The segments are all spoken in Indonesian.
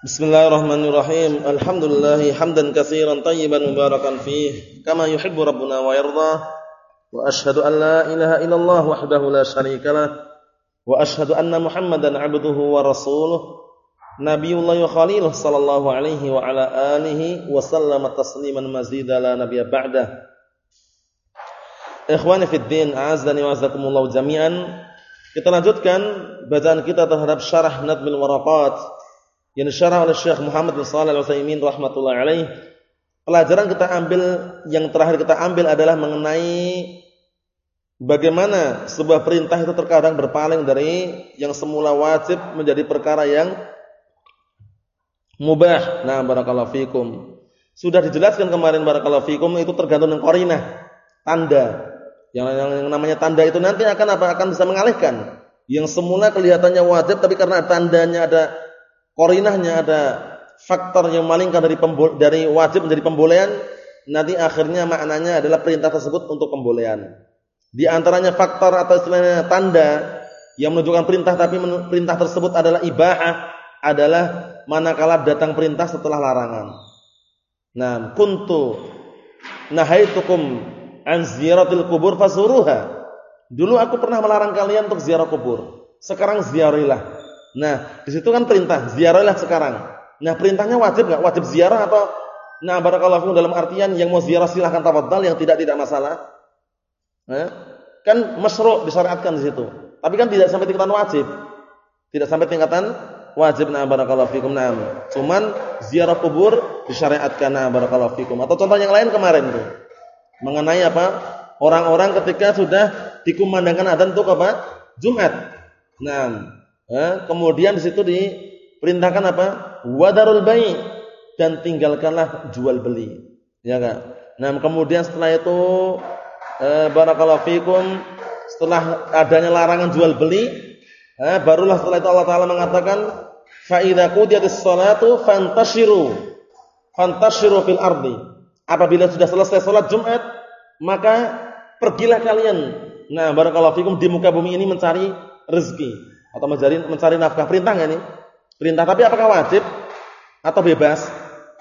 Bismillahirrahmanirrahim. Alhamdulillah hamdan katsiran tayyiban mubarakan fih kama yuhibbu rabbuna wa yarda. Wa ashhadu an la ilaha illallah wahdahu la syarika lah. Wa ashhadu anna Muhammadan 'abduhu wa rasuluh. Nabiyullah wa khaliluh sallallahu alaihi wa ala alihi wa sallama tasliman mazida la nabiyya ba'dah. Ikhwani fid din, a'azzani wa azzakumullah jami'an. Kita lanjutkan bacaan kita terhadap syarah Nadmil Waraqat yang disyarah oleh Syekh Muhammad bin Shalih Al-Utsaimin rahimatullah alaih. Pelajaran kita ambil yang terakhir kita ambil adalah mengenai bagaimana sebuah perintah itu terkadang berpaling dari yang semula wajib menjadi perkara yang mubah. Nah, barakallahu fikum. Sudah dijelaskan kemarin barakallahu fikum itu tergantung dengan qarinah, tanda. Yang, yang, yang namanya tanda itu nanti akan apa? Akan bisa mengalihkan. Yang semula kelihatannya wajib tapi karena tandanya ada korinahnya ada faktor yang malingkan dari dari wajib menjadi pembolehan, nanti akhirnya maknanya adalah perintah tersebut untuk pembolehan. Di antaranya faktor atau istilahnya tanda yang menunjukkan perintah tapi perintah tersebut adalah ibahah adalah manakala datang perintah setelah larangan. Nah, kuntu nahaitukum an ziyaratil kubur fasuruha. Dulu aku pernah melarang kalian untuk ziarah kubur. Sekarang ziarilah. Nah, di situ kan perintah, ziarahlah sekarang. Nah, perintahnya wajib enggak? Wajib ziarah atau nah barakallahu dalam artian yang mau ziarah silahkan tafadhal, yang tidak tidak masalah. Nah, kan masyru' disyariatkan di situ. Tapi kan tidak sampai tingkatan wajib. Tidak sampai tingkatan wajib nah barakallahu fikum. Nah, cuman ziarah kubur disyariatkan nah barakallahu fikum. Atau contoh yang lain kemarin itu. Mengenai apa? Orang-orang ketika sudah dikumandangkan adzan untuk apa? Jumat. Nah, Kemudian di situ diperintahkan apa? Wadarul bai dan tinggalkanlah jual beli. Ya kan? Nah, kemudian setelah itu eh, barakallahu fikum setelah adanya larangan jual beli, eh, barulah setelah itu Allah taala mengatakan fa idza qudiyatis salatu fantashiru fantashiru fil ardi. Apabila sudah selesai salat Jumat, maka pergilah kalian. Nah, barakallahu fikum di muka bumi ini mencari rezeki atau mencari mencari nafkah perintah nggak nih? Perintah tapi apakah wajib atau bebas?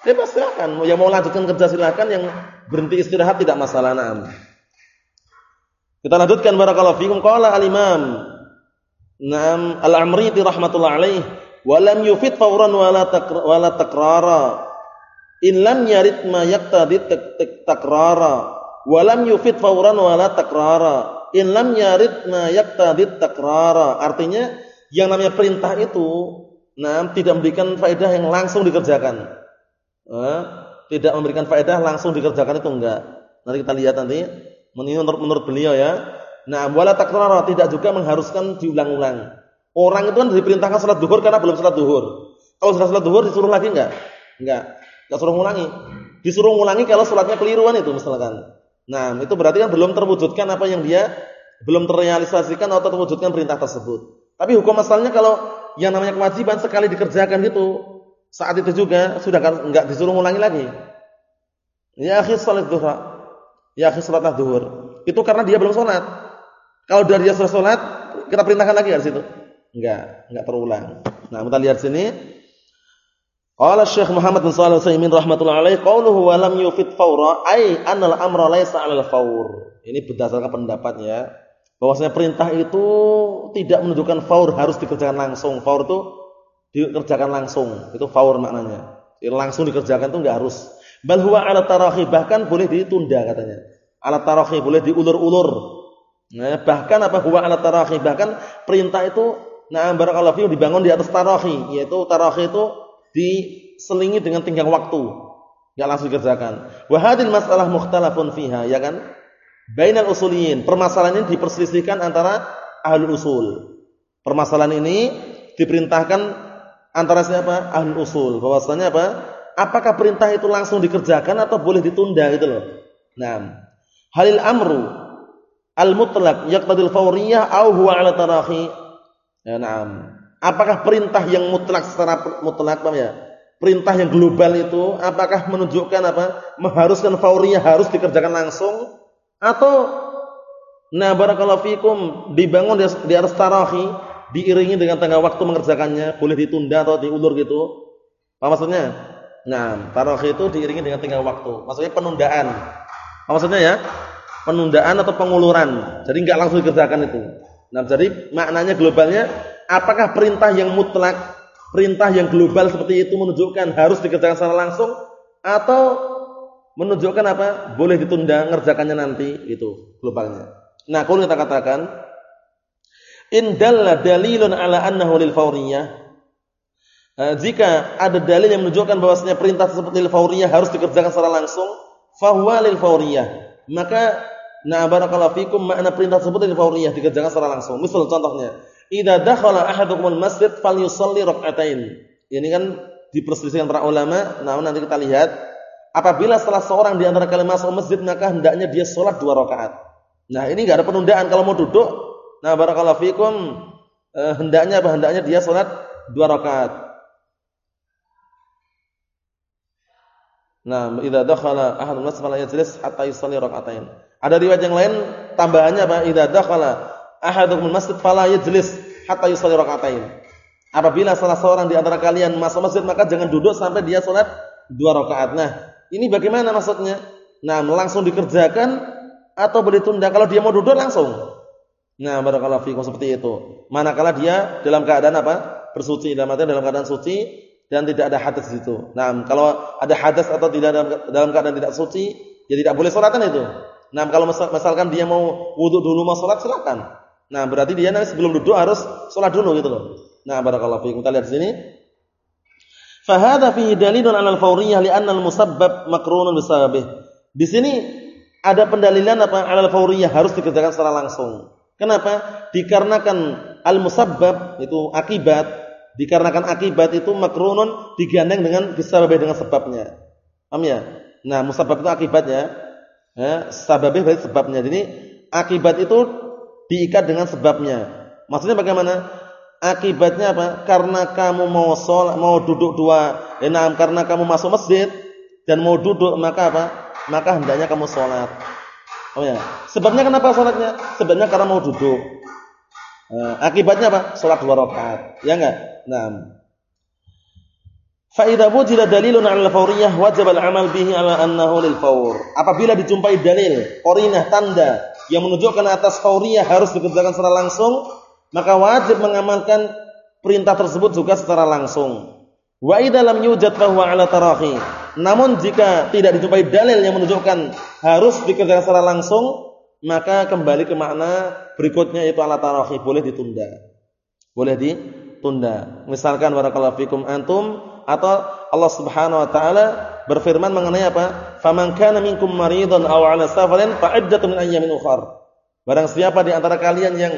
Bebas silakan. Yang mau lanjutkan kerja silakan, yang berhenti istirahat tidak masalah. Nah. Kita lanjutkan barakallahu fikum qala al-Imam Naam Al-Amriti rahmatullah alaih wa lam yufid fawran wala wala takrara in lam yarid ma takrara wa lam yufid fawran takrara in lam yarid ma yaqtadi takrara. Artinya yang namanya perintah itu nah tidak memberikan faedah yang langsung dikerjakan. Eh, tidak memberikan faedah langsung dikerjakan itu enggak. Nanti kita lihat nanti menurut menurut beliau ya. Nah, wala takrara tidak juga mengharuskan diulang-ulang. Orang itu kan diperintahkan salat duhur karena belum salat duhur. Kalau sudah salat duhur disuruh lagi enggak? Enggak. Enggak suruh ngulangi. Disuruh ngulangi kalau salatnya keliruan itu misalkan. Nah, itu berarti kan belum terwujudkan apa yang dia belum terrealisasikan atau terwujudkan perintah tersebut. Tapi hukum asalnya kalau yang namanya kewajiban sekali dikerjakan itu saat itu juga sudah enggak disuruh ulangi lagi. Ya akhi salat duha. Ya akhi salat duhur. Itu karena dia belum salat. Kalau dari dia sudah salat, kita perintahkan lagi di situ. Enggak, enggak terulang. Nah, kita lihat sini Qala Syekh Muhammad bin Shalih Al-Utsaimin rahimatullah alaihi qauluhu wa lam yufid fawra ay anal amra laysa 'alal fawr. Ini berdasarkan pendapatnya bahwasanya perintah itu tidak menunjukkan faur harus dikerjakan langsung. Faur itu dikerjakan langsung. Itu faur maknanya. Jadi langsung dikerjakan itu enggak harus. Bal huwa 'ala tarahi bahkan boleh ditunda katanya. 'Ala tarahi boleh diulur-ulur. Nah, bahkan apa huwa 'ala tarahi bahkan perintah itu nah barakallahu fihi dibangun di atas tarahi, yaitu tarahi itu diselingi dengan tinggal waktu, enggak langsung dikerjakan. Wa hadhil masalah mukhtalafun fiha, ya kan? Bainal usuliyin. Permasalahan ini diperselisihkan antara ahli usul. Permasalahan ini diperintahkan antara siapa? Ahli usul. Bahwasanya apa? Apakah perintah itu langsung dikerjakan atau boleh ditunda gitu loh. Nah, halil amru al-mutlaq yaqtadil fawriyah au huwa 'ala tarahi? Ya, na'am. Apakah perintah yang mutlak secara mutlak paham ya? Perintah yang global itu apakah menunjukkan apa? Mengharuskan fauriyah harus dikerjakan langsung atau nah barakallahu fikum dibangun di atas tarahi diiringi dengan tengah waktu mengerjakannya boleh ditunda atau diulur gitu. Apa maksudnya? Nah, tarakhi itu diiringi dengan tinggal waktu. Maksudnya penundaan. Apa maksudnya ya? Penundaan atau penguluran. Jadi enggak langsung dikerjakan itu. Nah, jadi maknanya globalnya apakah perintah yang mutlak, perintah yang global seperti itu menunjukkan harus dikerjakan secara langsung atau menunjukkan apa? Boleh ditunda ngerjakannya nanti itu globalnya. Nah, kalau kita katakan indalla dalilun ala annahu lil fawriyah eh, jika ada dalil yang menunjukkan bahwasanya perintah tersebut lil fawriyah harus dikerjakan secara langsung, fahuwa lil fawriyah. Maka Nah barakallahu fikum makna perintah tersebut dari fauriyah dikerjakan secara langsung. Misal contohnya, idza dakhala ahadukumul masjid falyusalli rak'atain. Ini kan diperselisihkan para ulama, namun nanti kita lihat apabila salah seorang di antara kalian masuk masjid maka hendaknya dia sholat dua rakaat. Nah, ini enggak ada penundaan kalau mau duduk. Nah, barakallahu fikum eh, hendaknya apa? Hendaknya dia sholat dua rakaat. Nah, idza dakhala ahadul masjid falyajlis hatta yusalli rak'atain. Ada riwayat yang lain tambahannya apa? Idza dakhala ahadukum masjid fala yajlis hatta yusalli rak'atain. Apabila salah seorang di antara kalian masuk masjid maka jangan duduk sampai dia salat dua rakaat. Nah, ini bagaimana maksudnya? Nah, langsung dikerjakan atau boleh tunda kalau dia mau duduk langsung. Nah, barakallahu fikum seperti itu. Manakala dia dalam keadaan apa? Bersuci, dalam dalam keadaan suci dan tidak ada hadas di situ. Nah, kalau ada hadas atau tidak dalam, dalam keadaan tidak suci, ya tidak boleh salatan itu. Nah, kalau misalkan dia mau wudhu dulu mau sholat silakan. Nah, berarti dia nanti sebelum duduk harus sholat dulu gitu loh. Nah, barakallahu fiikum. Kita lihat sini. Fahada fihi dalilun 'ala al-fawriyah li'anna al-musabbab makrunun bisababih. Di sini ada pendalilan apa? 'Ala al-fawriyah harus dikerjakan secara langsung. Kenapa? Dikarenakan al-musabbab itu akibat, dikarenakan akibat itu makrunun digandeng dengan bisababih dengan sebabnya. Paham ya? Nah, musabab itu akibatnya Ya, sababnya berarti sebabnya. Jadi akibat itu diikat dengan sebabnya. Maksudnya bagaimana? Akibatnya apa? Karena kamu mau sholat, mau duduk dua, enam, karena kamu masuk masjid dan mau duduk, maka apa? Maka hendaknya kamu sholat. Oh ya. Sebabnya kenapa sholatnya? Sebabnya karena mau duduk. Nah, akibatnya apa? Sholat dua rakaat. Ya enggak? Nah, Fa idza wujida dalilun 'ala al-fawriyah wajib al-'amal bihi 'ala annahu lil fawr. Apabila dijumpai dalil, qarinah tanda yang menunjukkan atas fawriyah harus dikerjakan secara langsung, maka wajib mengamalkan perintah tersebut juga secara langsung. Wa idza lam yujad fa huwa 'ala tarahi. Namun jika tidak dijumpai dalil yang menunjukkan harus dikerjakan secara langsung, maka kembali ke makna berikutnya yaitu 'ala tarahi, boleh ditunda. Boleh ditunda. Misalkan barakallahu fikum antum atau Allah Subhanahu wa taala berfirman mengenai apa? "Faman kana minkum maridan aw 'ala safarin fa'iddatun min ayyamin ukhra." Barang siapa di antara kalian yang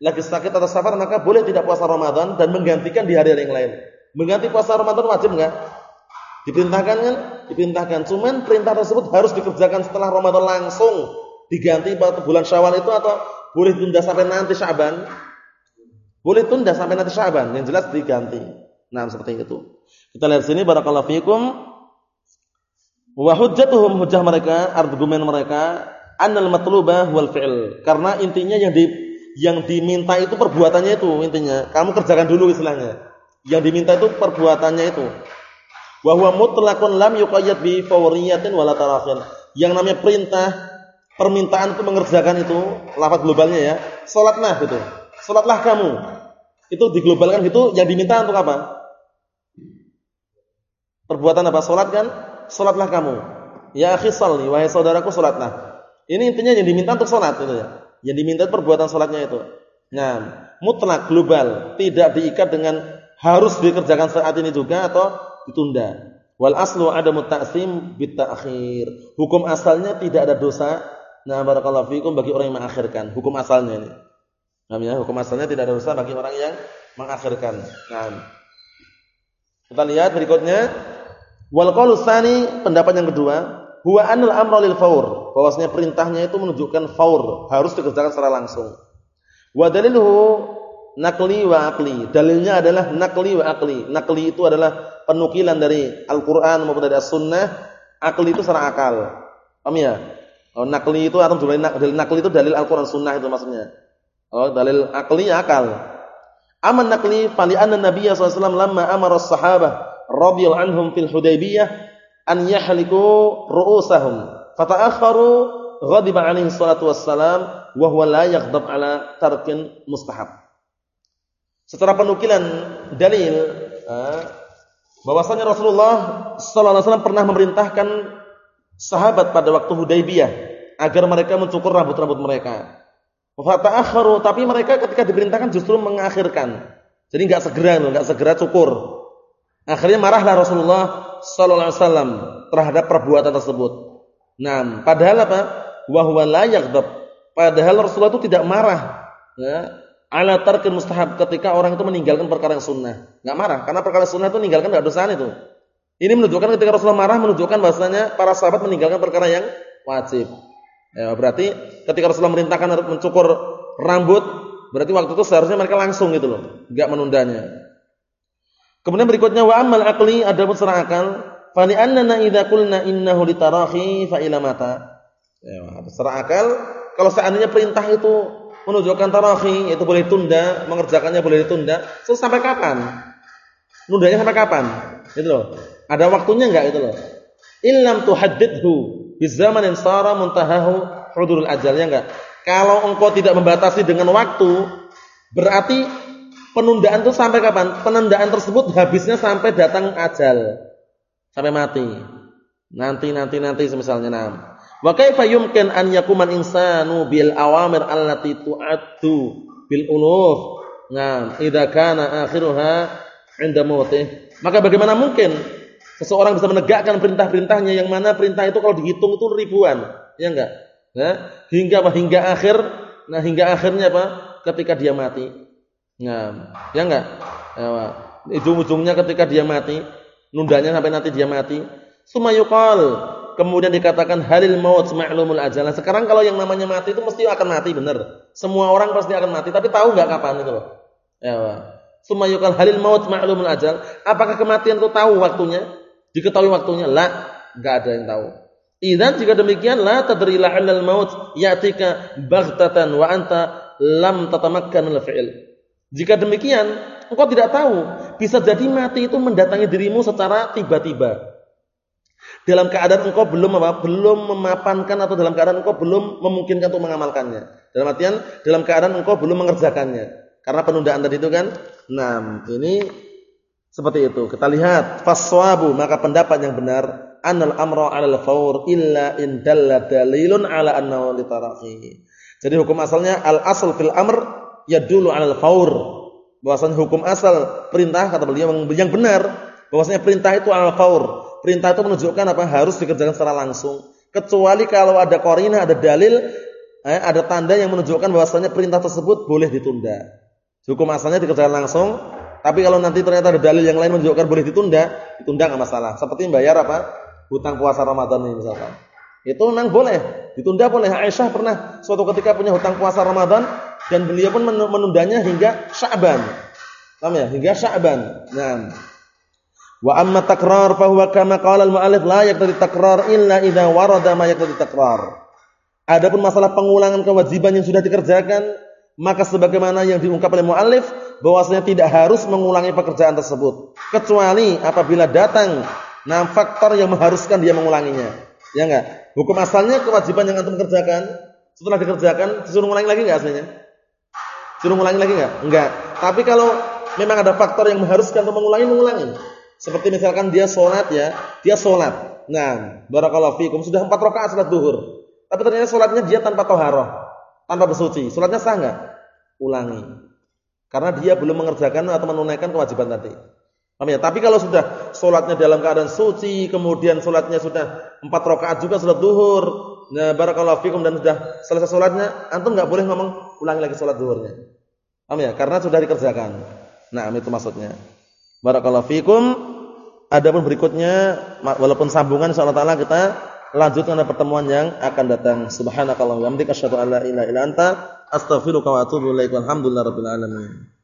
lagi sakit atau safar maka boleh tidak puasa Ramadan dan menggantikan di hari-hari yang lain. Mengganti puasa Ramadan wajib enggak? Diperintahkan kan? Diperintahkan. Cuman perintah tersebut harus dikerjakan setelah Ramadan langsung. Diganti pada bulan Syawal itu atau boleh tunda sampai nanti Syaban? Boleh tunda sampai nanti Syaban, yang jelas diganti. Nah, seperti itu. Kita lihat sini barakallahu fikum. Wa hujjatuhum hujjah mereka, argumen mereka annal matluba wal fi'l. Karena intinya yang di yang diminta itu perbuatannya itu intinya. Kamu kerjakan dulu istilahnya. Yang diminta itu perbuatannya itu. Wa huwa mutlaqun lam yuqayyad bi fawriyatin wala tarakhin. Yang namanya perintah, permintaan itu mengerjakan itu, lafaz globalnya ya. Salatlah gitu. Salatlah kamu. Itu diglobalkan gitu yang diminta untuk apa? Perbuatan apa? Salat kan? Salatlah kamu. Ya akhi salli, wahai saudaraku salatlah. Ini intinya yang diminta untuk salat itu ya. Yang diminta perbuatan salatnya itu. Nah, mutlak global, tidak diikat dengan harus dikerjakan saat ini juga atau ditunda. Wal aslu ada ta'sim bit ta'khir. Hukum asalnya tidak ada dosa. Nah, barakallahu fikum bagi orang yang mengakhirkan. Hukum asalnya ini. Namanya hukum asalnya tidak ada dosa bagi orang yang mengakhirkan. Nah, kita lihat berikutnya Wal qaulu tsani pendapat yang kedua, huwa anal amra lil faur, bahwasanya perintahnya itu menunjukkan faur, harus dikerjakan secara langsung. Wa daliluhu nakli wa akli. Dalilnya adalah nakli wa akli. Nakli itu adalah penukilan dari Al-Qur'an maupun dari As-Sunnah, akli itu secara akal. Paham ya? Oh, nakli itu atau dalil nakli itu dalil Al-Qur'an Sunnah itu maksudnya. Oh, dalil akli akal. Aman nakli fali anna Nabi sallallahu alaihi wasallam lamma amara as-sahabah radhiyallahu anhum fil Hudaybiyah an yahliku ru'usahum fata'akharu ghadiba alaihi salatu wassalam wa huwa la yaghdab ala tarkin mustahab. Secara penukilan dalil eh, bahwasanya Rasulullah sallallahu alaihi wasallam pernah memerintahkan sahabat pada waktu Hudaybiyah agar mereka mencukur rambut-rambut mereka. Fata'akharu tapi mereka ketika diperintahkan justru mengakhirkan. Jadi enggak segera, enggak segera cukur. Akhirnya marahlah Rasulullah sallallahu alaihi wasallam terhadap perbuatan tersebut. Nah, padahal apa? Wa huwa la. Padahal Rasulullah itu tidak marah ya, ala mustahab ketika orang itu meninggalkan perkara yang sunnah. Enggak marah karena perkara sunnah itu meninggalkan enggak dosaan itu. Ini menunjukkan ketika Rasulullah marah menunjukkan bahasanya para sahabat meninggalkan perkara yang wajib. Ya, berarti ketika Rasulullah merintahkan mencukur rambut, berarti waktu itu seharusnya mereka langsung gitu loh, enggak menundanya. Kemudian berikutnya wa amal aqli ada pun secara akal, fa li annana idza qulna innahu litarahi fa ila mata. Ya, secara akal kalau seandainya perintah itu menunjukkan tarahi, itu boleh tunda, mengerjakannya boleh ditunda, so, sampai kapan? Nundanya sampai kapan? Gitu loh. Ada waktunya enggak itu loh. Illam tuhaddidhu yang sara muntahahu hudurul ajal ya enggak? Kalau engkau tidak membatasi dengan waktu, berarti penundaan itu sampai kapan? Penundaan tersebut habisnya sampai datang ajal. Sampai mati. Nanti nanti nanti misalnya nam. Wa kaifa yumkin an yakuman insanu bil awamir allati tu'addu bil uluf. Nah, idza kana akhiruha 'inda mautih. Maka bagaimana mungkin seseorang bisa menegakkan perintah-perintahnya yang mana perintah itu kalau dihitung itu ribuan, ya enggak? Nah, hingga? Hingga akhir, nah hingga akhirnya apa? Ketika dia mati. Nah, ya enggak? Ya, ujung-ujungnya ketika dia mati, nundanya sampai nanti dia mati. Sumayuqal, kemudian dikatakan halil maut ma'lumul ajal. Nah, sekarang kalau yang namanya mati itu mesti akan mati benar. Semua orang pasti akan mati, tapi tahu enggak kapan itu loh. Ya, Sumayuqal halil maut ma'lumul ajal. Apakah kematian itu tahu waktunya? Diketahui waktunya? La, enggak ada yang tahu. Idan jika demikian la tadri la'allal maut ya'tika baghtatan wa anta lam tatamakkan al-fi'l. Jika demikian, engkau tidak tahu, bisa jadi mati itu mendatangi dirimu secara tiba-tiba. Dalam keadaan engkau belum apa? Belum memapankan atau dalam keadaan engkau belum memungkinkan untuk mengamalkannya. Dalam artian dalam keadaan engkau belum mengerjakannya. Karena penundaan tadi itu kan. Nah, ini seperti itu. Kita lihat faswabu maka pendapat yang benar anal amra 'alal faur illa in dalla dalilun 'ala annahu litarahi. Jadi hukum asalnya al asl fil amr yadullu 'alal faur. Bahwasanya hukum asal perintah kata beliau yang benar bahwasanya perintah itu al faur. Perintah itu menunjukkan apa harus dikerjakan secara langsung. Kecuali kalau ada korina, ada dalil, eh, ada tanda yang menunjukkan bahwasanya perintah tersebut boleh ditunda. Hukum asalnya dikerjakan langsung, tapi kalau nanti ternyata ada dalil yang lain menunjukkan boleh ditunda, ditunda nggak masalah. Seperti bayar apa? Hutang puasa Ramadan ini misalkan. Itu memang boleh, ditunda boleh. Aisyah pernah suatu ketika punya hutang puasa Ramadan dan beliau pun menundanya hingga Sya'ban. Paham ya? Hingga Sya'ban. Nah. Wa amma takrar fa huwa kama qala al-mu'allif la yaqtadi takrar illa idza warada ma yaqtadi takrar. Adapun masalah pengulangan kewajiban yang sudah dikerjakan, maka sebagaimana yang diungkap oleh muallif bahwasanya tidak harus mengulangi pekerjaan tersebut kecuali apabila datang nah faktor yang mengharuskan dia mengulanginya. Ya enggak? Hukum asalnya kewajiban yang antum kerjakan setelah dikerjakan disuruh mengulangi lagi enggak aslinya? Suruh mengulangi lagi enggak? Enggak. Tapi kalau memang ada faktor yang mengharuskan untuk mengulangi, mengulangi. Seperti misalkan dia sholat ya, dia sholat. Nah, barakallahu fikum sudah empat rakaat salat duhur. Tapi ternyata sholatnya dia tanpa toharoh, tanpa bersuci. Sholatnya sah enggak? Ulangi. Karena dia belum mengerjakan atau menunaikan kewajiban tadi. Paham ya? Tapi kalau sudah sholatnya dalam keadaan suci, kemudian sholatnya sudah empat rakaat juga sudah duhur, nah barakallahu fikum dan sudah selesai sholatnya, antum nggak boleh ngomong ulangi lagi sholat duhurnya. Paham ya? Karena sudah dikerjakan. Nah, itu maksudnya. Barakallahu fikum. Adapun berikutnya, walaupun sambungan insyaallah taala kita lanjutkan pada pertemuan yang akan datang. Subhanakallahumma wa bihamdika asyhadu an la ilaha illa anta astaghfiruka wa atubu ilaik. Walhamdulillahirabbil alamin.